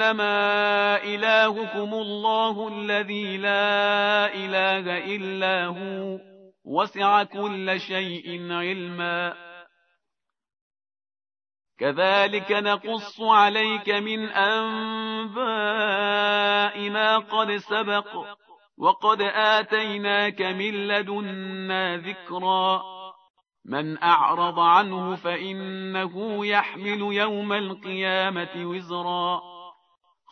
إنما إلهكم الله الذي لا إله إلا هو وسع كل شيء علما. كذلك نقص عليك من أنباء ما قد سبق وقد آتيناك من لدنا ذكرًا. من أعرض عنه فإنه يحمل يوم القيامة وزرا.